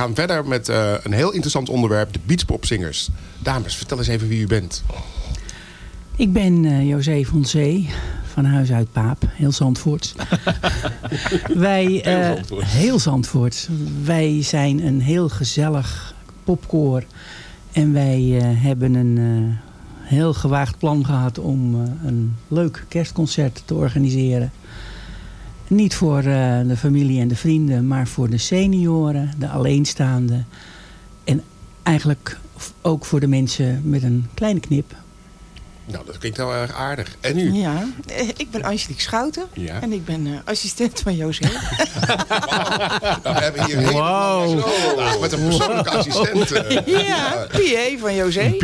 Gaan verder met eh, een heel interessant onderwerp, de beachpopzingers. Dames, vertel eens even wie u bent. Ik ben eh José van Zee, van huis uit Paap, heel Zandvoort. Wij, eh, Heel Zandvoort. heel Zandvoort. Wij zijn een heel gezellig popkoor. En wij eh, hebben een eh, heel gewaagd plan gehad om eh, een leuk kerstconcert te organiseren. Niet voor eh, de familie en de vrienden, maar voor de senioren, de alleenstaanden. En eigenlijk ook voor de mensen met een kleine knip. Nou, dat klinkt heel erg aardig. En u? Ja, eh, ik ben Angelique Schouten Ja. en ik ben eh, assistent van José. Nou, we hebben hier een gast vandaag met een persoonlijke assistent. eh. ja, PA van José.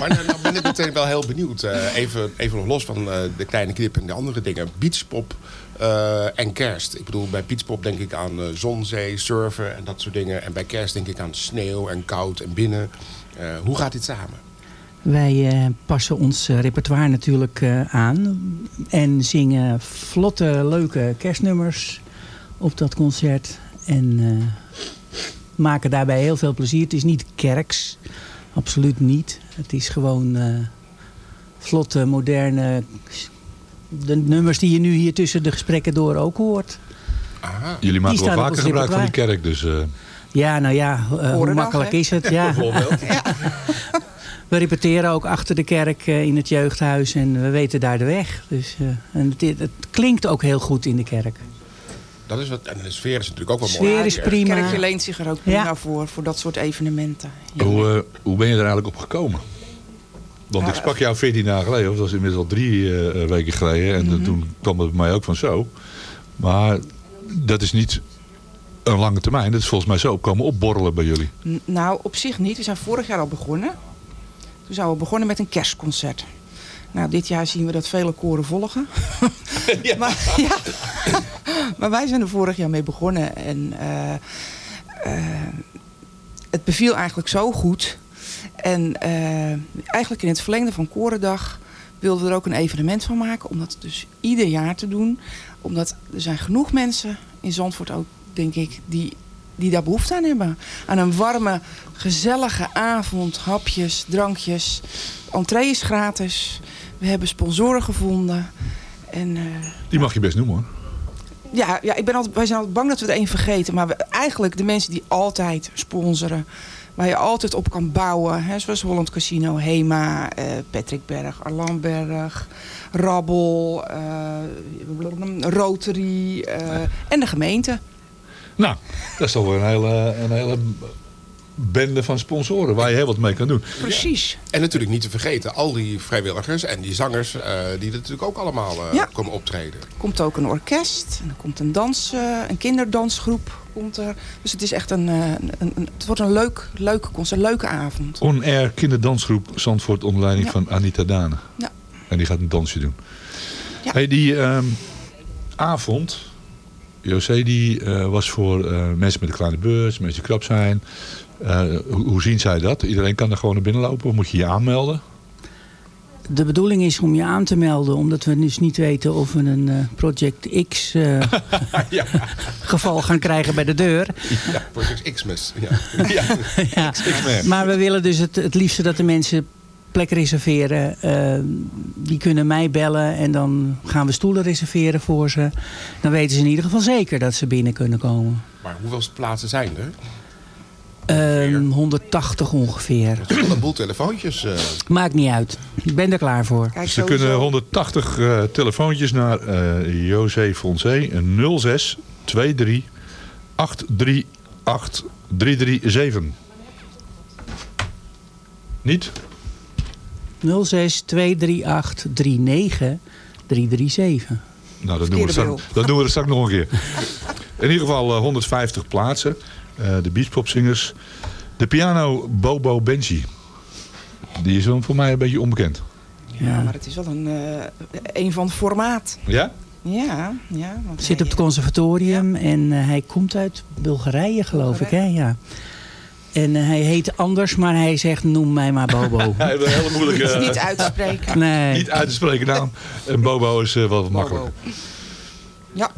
Maar nou, nou ben ik meteen wel heel benieuwd. eh, even, even nog los van eh, de kleine knip en de andere dingen. Beachpop eh, en kerst. Ik bedoel, bij beachpop denk ik aan eh, zon, zee, surfen en dat soort dingen. En bij kerst denk ik aan sneeuw en koud en binnen. Eh, hoe gaat dit samen? Wij eh, passen ons eh, repertoire natuurlijk eh, aan. En zingen vlotte, leuke kerstnummers op dat concert. En eh, maken daarbij heel veel plezier. Het is niet kerks. Absoluut niet. Het is gewoon eh, vlotte, moderne... De nummers die je nu hier tussen de gesprekken door ook hoort. Jullie maken wel vaker gebruik van die kerk, dus... eh, Ja, nou ja, hoe Korendag, makkelijk is het? Ja. We repeteren ook achter de kerk eh, in het jeugdhuis en we weten daar de weg. Dus, eh, en het, het klinkt ook heel goed in de kerk. Dat is wat, en de sfeer is natuurlijk ook wel Sfeer mooi. is Ja, prima. Het kerkje leent zich er ook prima Ja. voor, voor dat soort evenementen. Ja. Hoe, eh, hoe ben je er eigenlijk op gekomen? Want ik sprak jou 14 dagen geleden, of dat was inmiddels al drie eh, weken geleden. En Mhm. toen kwam het bij mij ook van zo. Maar dat is niet een lange termijn. Dat is volgens mij zo komen opborrelen bij jullie. N- Nou, op zich niet. We zijn vorig jaar al begonnen. We begonnen met een kerstconcert. Nou, dit jaar zien we dat vele koren volgen. Maar, ja. maar wij zijn er vorig jaar mee begonnen. En eh, eh, het beviel eigenlijk zo goed. En eh, eigenlijk in het verlengde van Korendag wilden we er ook een evenement van maken. Om dat dus ieder jaar te doen. Omdat er zijn genoeg mensen in Zandvoort ook, denk ik, die, die daar behoefte aan hebben. Aan een warme, gezellige avond, hapjes, drankjes. Entree is gratis. We hebben sponsoren gevonden. En eh, Die mag je best noemen hoor. ja, ja ik ben altijd, wij zijn altijd bang dat we er één vergeten. Maar we, eigenlijk de mensen die altijd sponsoren. Waar je altijd op kan bouwen. Hè, zoals Holland Casino, Hema, eh, Patrick Berg, Arlan Berg, Rabbel, eh, Rotary en de gemeente. Nou, dat is toch wel een hele, een hele bende van sponsoren waar je heel wat mee kan doen. Precies. En natuurlijk niet te vergeten, al die vrijwilligers en die zangers... eh, die er natuurlijk ook allemaal eh, Ja. komen optreden. Er komt ook een orkest. En er komt een, dans, eh, een kinderdansgroep. Komt er. Dus het is echt een, eh, een, een- het wordt een leuk, leuke concert, een leuke avond. On-air kinderdansgroep Zandvoort onder leiding Ja. van Anita Dane. Ja. En die gaat een dansje doen. Ja. Hey, die ehm, avond, José, die eh, was voor eh, mensen met een kleine beurs, mensen die krap zijn. Eh, hoe, hoe zien zij dat? Iedereen kan er gewoon naar binnen lopen? Of moet je je aanmelden? De bedoeling is om je aan te melden, omdat we dus niet weten of we een eh, Project X eh, geval gaan krijgen bij de deur. Ja, Project Xmas. Ja. ja. Maar we willen dus het, het liefste dat de mensen plek reserveren. Eh, die kunnen mij bellen en dan gaan we stoelen reserveren voor ze. Dan weten ze in ieder geval zeker dat ze binnen kunnen komen. Maar hoeveel plaatsen zijn er? Ehm 180 ongeveer. Dat is wel een boel telefoontjes. eh. Maakt niet uit. Ik ben er klaar voor. Ze kunnen 180 eh, telefoontjes naar eh José Fonse 06 23 838 337. Niet? 06 238 39 337. Nou, dat doen, we straks, dat doen we er straks nog een keer. In ieder geval eh, 150 plaatsen. Eh, de beachpopzingers. De piano Bobo Benji. Die is wel voor mij een beetje onbekend. Ja, maar het is wel een, eh, een van het formaat. Ja? Ja, ja. Want Zit op het conservatorium en eh, hij komt uit Bulgarije geloof ik. Hè? Ja. En eh, hij heet anders, maar hij zegt noem mij maar Bobo. Hij heeft een hele moeilijke... Het is niet uit te spreken. Nee. Niet uit te spreken naam. En Bobo is eh, wel wat makkelijker. Ja.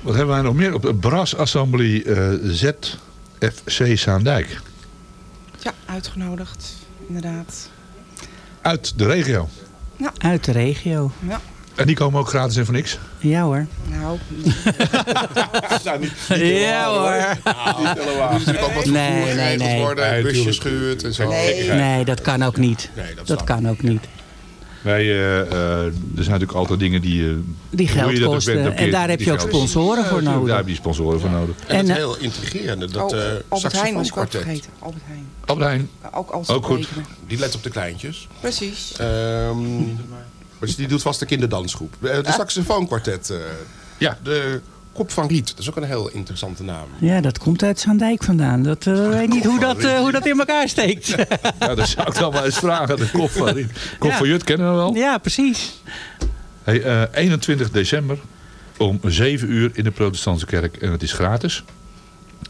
Wat hebben wij nog meer? Op de Brass Assembly eh, Z FC Zaandijk. Ja, uitgenodigd, inderdaad. Uit de regio. Uit de regio. Ja, En die komen ook gratis en voor niks. Ja hoor. nou, nou, niet, Ja hoor. Er moet natuurlijk ook wat vervoer Nee, nee, worden. Busjes gehuurd en zo. Nee. Nee, dat kan ook niet. Nee, dat kan ook niet. Wij, eh, eh, er zijn natuurlijk altijd dingen die... eh, Die geld je kosten. bent, En daar heb je ook sponsoren voor nodig. Daar heb je sponsoren voor nodig. En, En, het is heel intrigerende. Dat oh, eh Albert Heijn was ik ook vergeten. Albert Heijn. Albert Heijn, Ook als Ook goed. Die let op de kleintjes. Precies. Ehm, dus die doet vast de kinderdansgroep. Eh, De saxofoonkwartet. eh, Ja. De Kop van Riet. Dat is ook een heel interessante naam. Ja, dat komt uit Zaandijk vandaan. Dat uh, weet niet hoe dat, uh, hoe dat in elkaar steekt. ja, dat zou ik dan wel eens vragen. De kop van Riet. Kop Ja. van Jut kennen we wel. Ja, precies. Hey, eh, 21 december om 7 uur in de protestantse kerk. En het is gratis.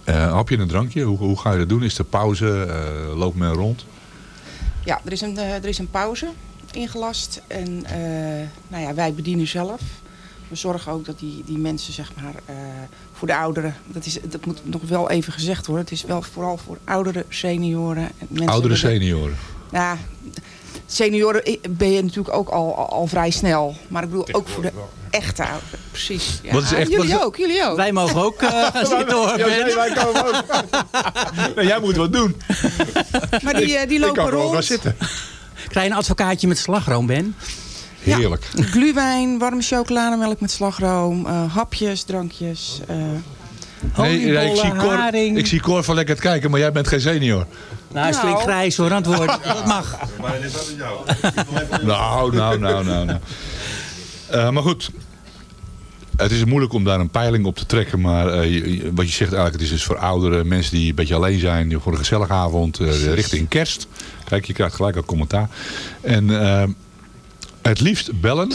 Eh hap je een drankje? Hoe, hoe ga je dat doen? Is er pauze? Eh loopt men rond? Ja, er is een, eh, er is een pauze ingelast. En eh, nou ja, wij bedienen zelf. We zorgen ook dat die, die mensen, zeg maar, eh, voor de ouderen... Dat, is, dat moet nog wel even gezegd worden. Het is wel vooral voor ouderen, senioren. en Mensen Oudere met- senioren. Ja, senioren i- ben je natuurlijk ook al, al, al vrij snel. Maar ik bedoel ook voor de echte ouderen. Precies. Ja. Wat is echt- wat jullie is- ook, jullie ook. Wij mogen ook uh, gaan zitten hoor. Ja, Ben. nee, wij komen ook. Nee, jij moet wat doen. Maar die, eh, die Ik lopen kan wel gaan rond. zitten. Krijg je een advocaatje met slagroom, Ben? Heerlijk. Gluwijn, warme chocolademelk met slagroom, eh, hapjes, drankjes. eh, Nee, nee, ik, zie Cor, haring. ik zie Cor van lekker het kijken, maar jij bent geen senior. Nou, hij klinkt grijs hoor, antwoord. Dat mag. Nou, nou, nou, nou. nou. Eh, maar goed. Het is moeilijk om daar een peiling op te trekken. Maar eh, wat je zegt eigenlijk, het is dus voor ouderen, mensen die een beetje alleen zijn. Voor een gezellige avond, eh, richting kerst. Kijk, je krijgt gelijk al commentaar. En eh, het liefst bellen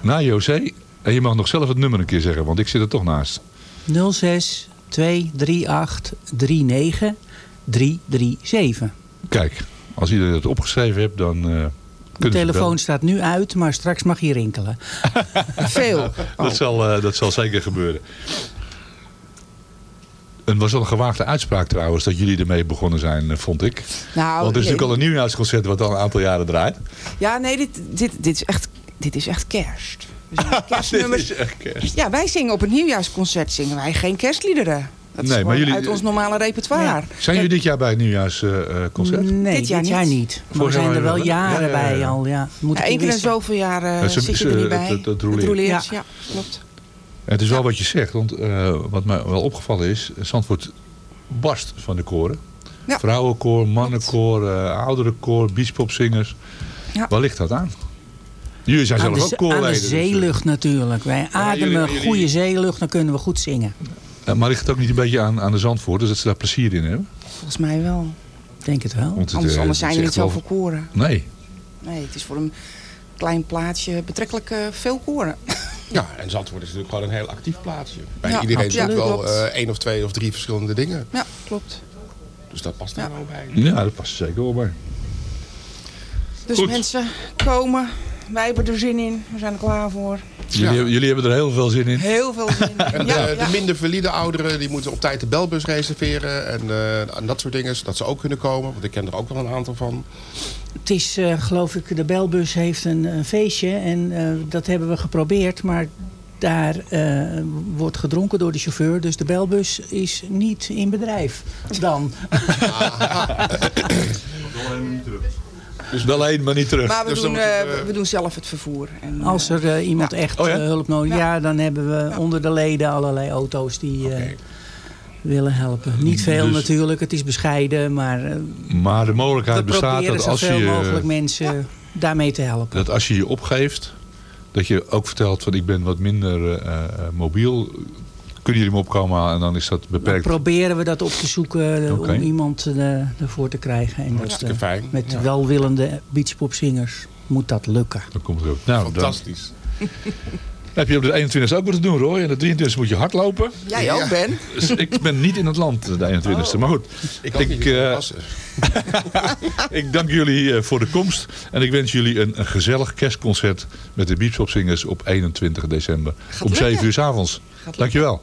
naar José. En je mag nog zelf het nummer een keer zeggen, want ik zit er toch naast. 06 238 39 337. Kijk, als iedereen het opgeschreven hebt, dan eh De telefoon staat nu uit, maar straks mag hij rinkelen. Veel. Dat, zal, eh, dat zal zeker gebeuren. Het was wel een gewaagde uitspraak trouwens dat jullie ermee begonnen zijn, eh, vond ik. Nou, Want er is nee. natuurlijk al een nieuwjaarsconcert wat al een aantal jaren draait. Ja, nee, dit, dit, dit, is echt, dit is echt kerst. Zingen kerstnummers. Dit is echt kerst. Ja, wij zingen op het nieuwjaarsconcert zingen wij geen kerstliederen. Dat is Nee, maar gewoon jullie- uit ons normale repertoire. Zijn jullie dit jaar bij het nieuwjaarsconcert? Nee, Dit jaar niet. niet. Maar we zijn er wel jaren Ja, ja, ja. bij al. Ja. Moet Ja, ik Eén keer in wisselen. zoveel jaar eh, zit je er niet het- bij. het- het roleert. ja. Ja. klopt. Het is wel wat je zegt, want eh, wat mij wel opgevallen is, Zandvoort barst van de koren. Ja. Vrouwenkoor, mannenkoor, eh ouderenkoor, beachpopzingers. Ja. Waar ligt dat aan? Jullie zijn Aan zelf de, ook koorleden. aan de dus, zeelucht natuurlijk. Wij ademen jullie- jullie- goede zeelucht, dan kunnen we goed zingen. Eh, maar ligt het ook niet een beetje aan, aan de Zandvoorters dat ze daar plezier in hebben? Volgens mij wel. Denk het wel. Want het, Anders, eh, anders zijn er niet zoveel wel- koren. Nee. Nee, het is voor een klein plaatsje betrekkelijk eh, veel koren. Ja, en Zandvoort is natuurlijk gewoon een heel actief plaatsje. Bij Ja, iedereen absoluut. doet wel eh, één of twee of drie verschillende dingen. Ja, klopt. Dus dat past er wel bij. Ja, dat past er zeker wel bij. Dus Goed. mensen komen, wij hebben er zin in, we zijn er klaar voor. Jullie, jullie hebben er heel veel zin in. Heel veel zin in. En Ja, de, ja. de minder valide ouderen die moeten op tijd de belbus reserveren. En, eh, en dat soort dingen, zodat ze ook kunnen komen. Want ik ken er ook wel een aantal van. Het is, eh, geloof ik, de belbus heeft een, een feestje. En eh, dat hebben we geprobeerd. Maar daar eh, wordt gedronken door de chauffeur. Dus de belbus is niet in bedrijf dan. Dus wel één, maar niet terug. Maar we, Dus doen, eh, we- we doen zelf het vervoer. En, eh, Als er eh, iemand Ja. echt Oh ja? eh, hulp nodig Ja. ja. dan hebben we onder de leden allerlei auto's die eh, willen helpen. Niet veel Dus- natuurlijk, het is bescheiden. Maar eh, Maar de mogelijkheid bestaat dat als, je, mogelijk mensen daarmee te helpen. dat als je je opgeeft, dat je ook vertelt van ik ben wat minder eh, eh, mobiel. Kunnen jullie me opkomen en dan is dat Dan beperkt. proberen we dat op te zoeken eh, om iemand eh, ervoor te krijgen. En dat, Hartstikke eh, fijn. met Ja. welwillende beachpopzingers moet dat lukken. Dan komt het ook. Nou, dan Fantastisch. heb je op de 21ste ook wat te doen, Roy. En de 23ste moet je hardlopen. Jij ook, Ben? Dus ik ben niet in het land, de 21ste. Maar goed, Ik eh, passen. ik dank jullie eh, voor de komst. En ik wens jullie een, een gezellig kerstconcert met de Beachpopzingers op 21 december. om lukken. 7 uur s avonds. Dankjewel.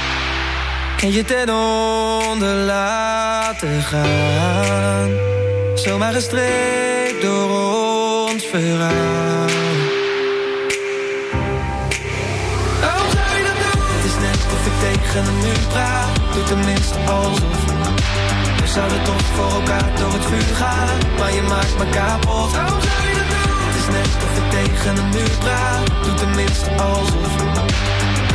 En je ten onder laten gaan. Zomaar gestreept door ons verhaal. Waarom zou je dat doen? Het is net of ik tegen een muur praat. Doe tenminste alsof. We zouden toch voor elkaar door het vuur gaan. Maar je maakt me kapot. Waarom zou je dat doen? Het is net of ik tegen een muur praat. Doe tenminste alsof.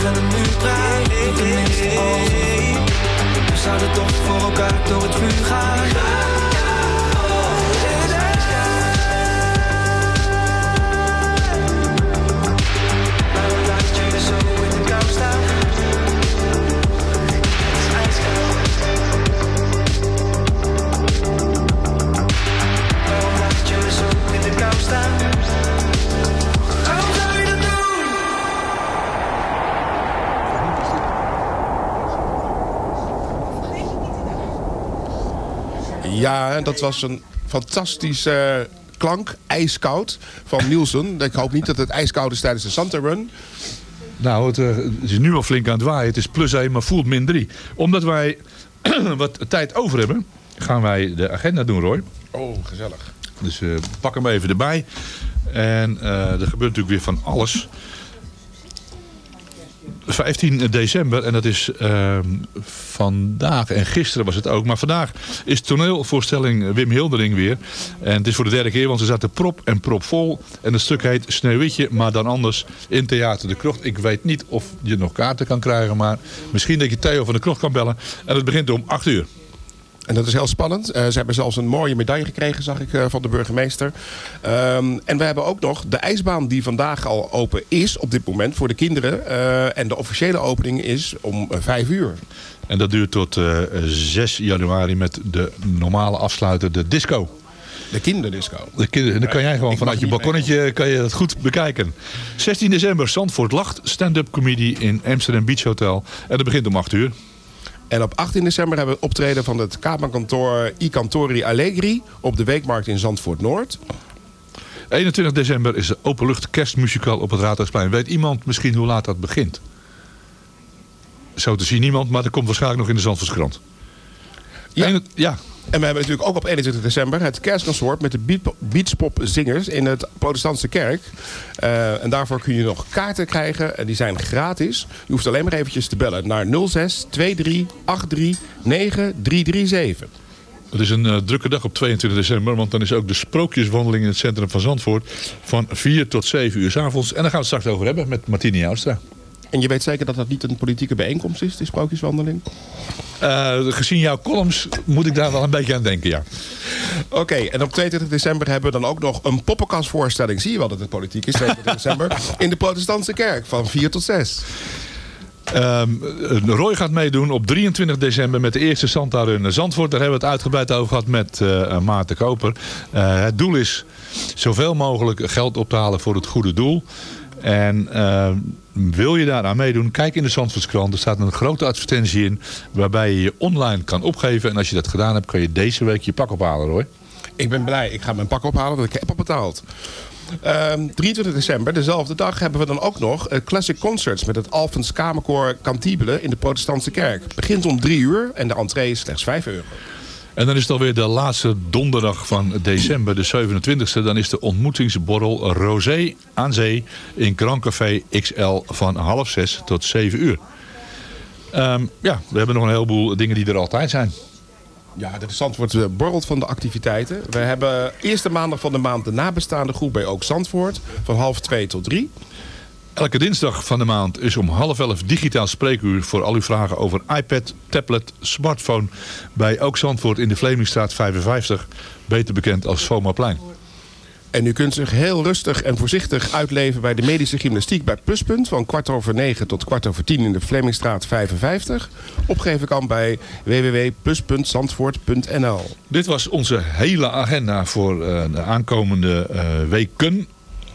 tegen een muur Doe tenminste alsof We zouden toch voor elkaar door het vuur gaan Ja, dat was een fantastische klank, ijskoud, van Nielsen. Ik hoop niet dat het ijskoud is tijdens de Santa Run. Nou, het, eh, het is nu al flink aan het waaien. Het is plus 1, maar voelt min 3. Omdat wij wat tijd over hebben, gaan wij de agenda doen, Roy. Oh, gezellig. Dus eh, pak hem even erbij. En eh, er gebeurt natuurlijk weer van alles. 15 december, en dat is ehm, vandaag en gisteren was het ook. Maar vandaag is toneelvoorstelling Wim Hildering weer. En het is voor de derde keer, want ze zaten prop en prop vol. En het stuk heet Sneeuwwitje, maar dan anders in Theater de Krocht. Ik weet niet of je nog kaarten kan krijgen, maar misschien dat je Theo van de Krocht kan bellen. En het begint om 8 uur. En dat is heel spannend. Eh, ze hebben zelfs een mooie medaille gekregen, zag ik, eh, van de burgemeester. Ehm, en we hebben ook nog de ijsbaan die vandaag al open is op dit moment voor de kinderen. Eh, en de officiële opening is om vijf uur. En dat duurt tot eh, 6 januari met de normale afsluiter, de disco. De kinderdisco. De kinder, dan kan jij gewoon Ik vanuit je balkonnetje kan je dat goed bekijken. 16 december, Zandvoort Lacht, stand-up comedy in Amsterdam Beach Hotel. En dat begint om 8 uur. En op 18 december hebben we het optreden van het Kamerkantoor I Cantori Allegri op de Weekmarkt in Zandvoort Noord. 21 december is de openlucht kerstmusical op het Raadhuisplein. Weet iemand misschien hoe laat dat begint? Zo te zien niemand, maar dat komt waarschijnlijk nog in de Zandvoortskrant. Ja. Ja. En we hebben natuurlijk ook op 21 december het kerstconsort met de beat- beachpopzingers in het protestantse kerk. Eh, en daarvoor kun je nog kaarten krijgen en die zijn gratis. Je hoeft alleen maar eventjes te bellen naar 06 23 83 9337. Het is een eh, drukke dag op 22 december, want dan is ook de sprookjeswandeling in het centrum van Zandvoort van 4 tot 7 uur s avonds. En daar gaan we het straks over hebben met Martini Joustra. En je weet zeker dat dat niet een politieke bijeenkomst is, die sprookjeswandeling? Eh, gezien jouw columns moet ik daar wel een beetje aan denken, ja. Oké, en op 22 december hebben we dan ook nog een poppenkastvoorstelling. Zie je wel dat het politiek is, 22 december. In de protestantse kerk van 4 tot 6. Ehm, Roy gaat meedoen op 23 december met de eerste Santa Run Zandvoort. Daar hebben we het uitgebreid over gehad met eh, Maarten Koper. Eh, het doel is zoveel mogelijk geld op te halen voor het goede doel. En eh, wil je daaraan meedoen, kijk in de Zandvoortskrant. Er staat een grote advertentie in waarbij je je online kan opgeven. En als je dat gedaan hebt, kan je deze week je pak ophalen, Roy. Ik ben blij. Ik ga mijn pak ophalen, want ik heb al betaald. Ehm, 23 december, dezelfde dag, hebben we dan ook nog eh, Classic Concerts met het Alphens Kamerkoor Cantibele in de Protestantse Kerk. Begint om 3 uur en de entree is slechts 5 euro. En dan is het alweer de laatste donderdag van december, de 27e. Dan is de ontmoetingsborrel Rosé aan Zee in Grand Café XL van half zes tot 7 uur. Ehm, ja, we hebben nog een heleboel dingen die er altijd zijn. Ja, de Zandvoort eh, borrelt van de activiteiten. We hebben eerste maandag van de maand de nabestaande groep bij Ook Zandvoort. Van half 2 tot 3. Elke dinsdag van de maand is om half elf digitaal spreekuur voor al uw vragen over iPad, tablet, smartphone bij Ook Zandvoort in de Vlemingstraat 55, beter bekend als Fomaplein. En u kunt zich heel rustig en voorzichtig uitleven bij de medische gymnastiek bij Pluspunt. Van kwart over negen tot kwart over tien in de Vlemingstraat 55. Opgeven kan bij www.plus.zandvoort.nl. Dit was onze hele agenda voor eh, de aankomende eh, weken.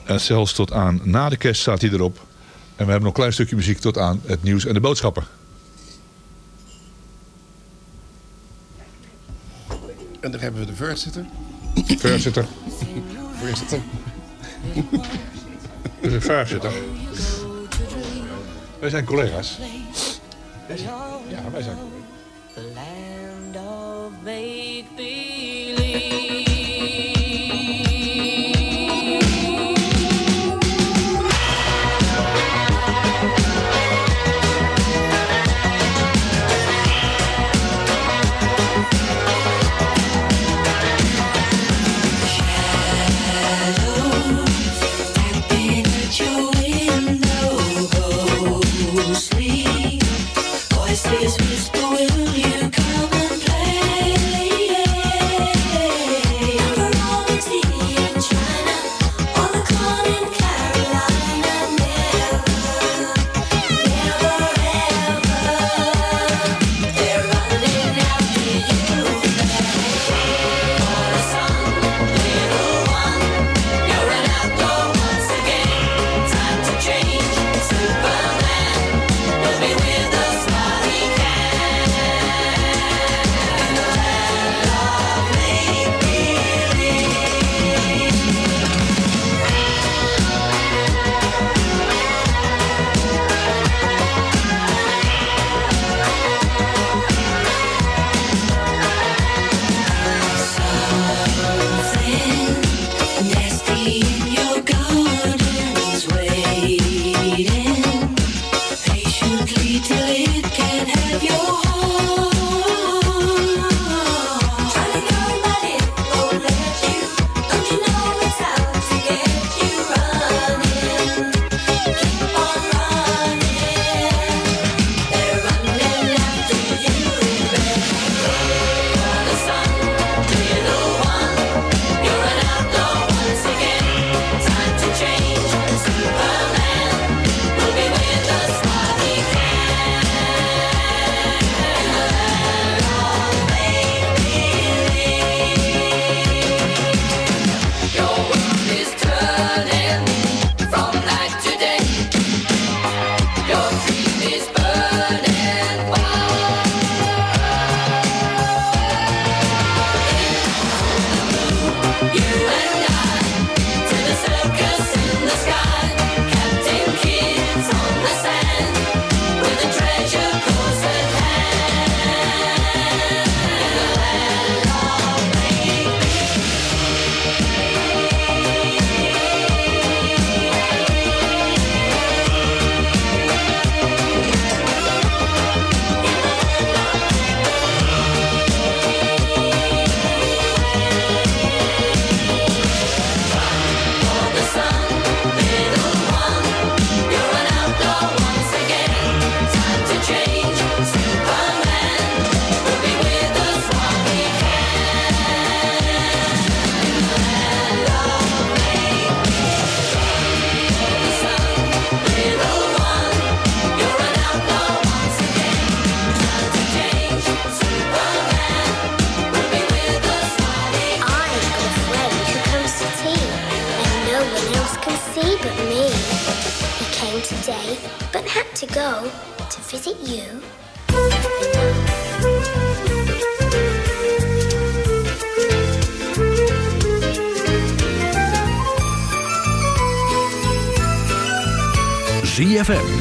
En zelfs tot aan na de kerst staat hij erop. En we hebben nog een klein stukje muziek tot aan het nieuws en de boodschappen. En daar hebben we de voorzitter. Voorzitter. Voorzitter. De voorzitter. Wij zijn collega's. Ja, wij zijn Land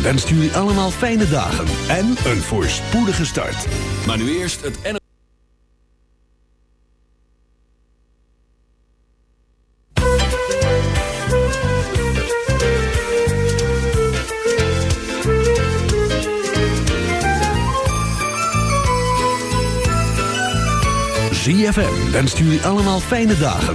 wenst jullie allemaal fijne dagen en een voorspoedige start. Maar nu eerst het N ZFM wenst jullie allemaal fijne dagen.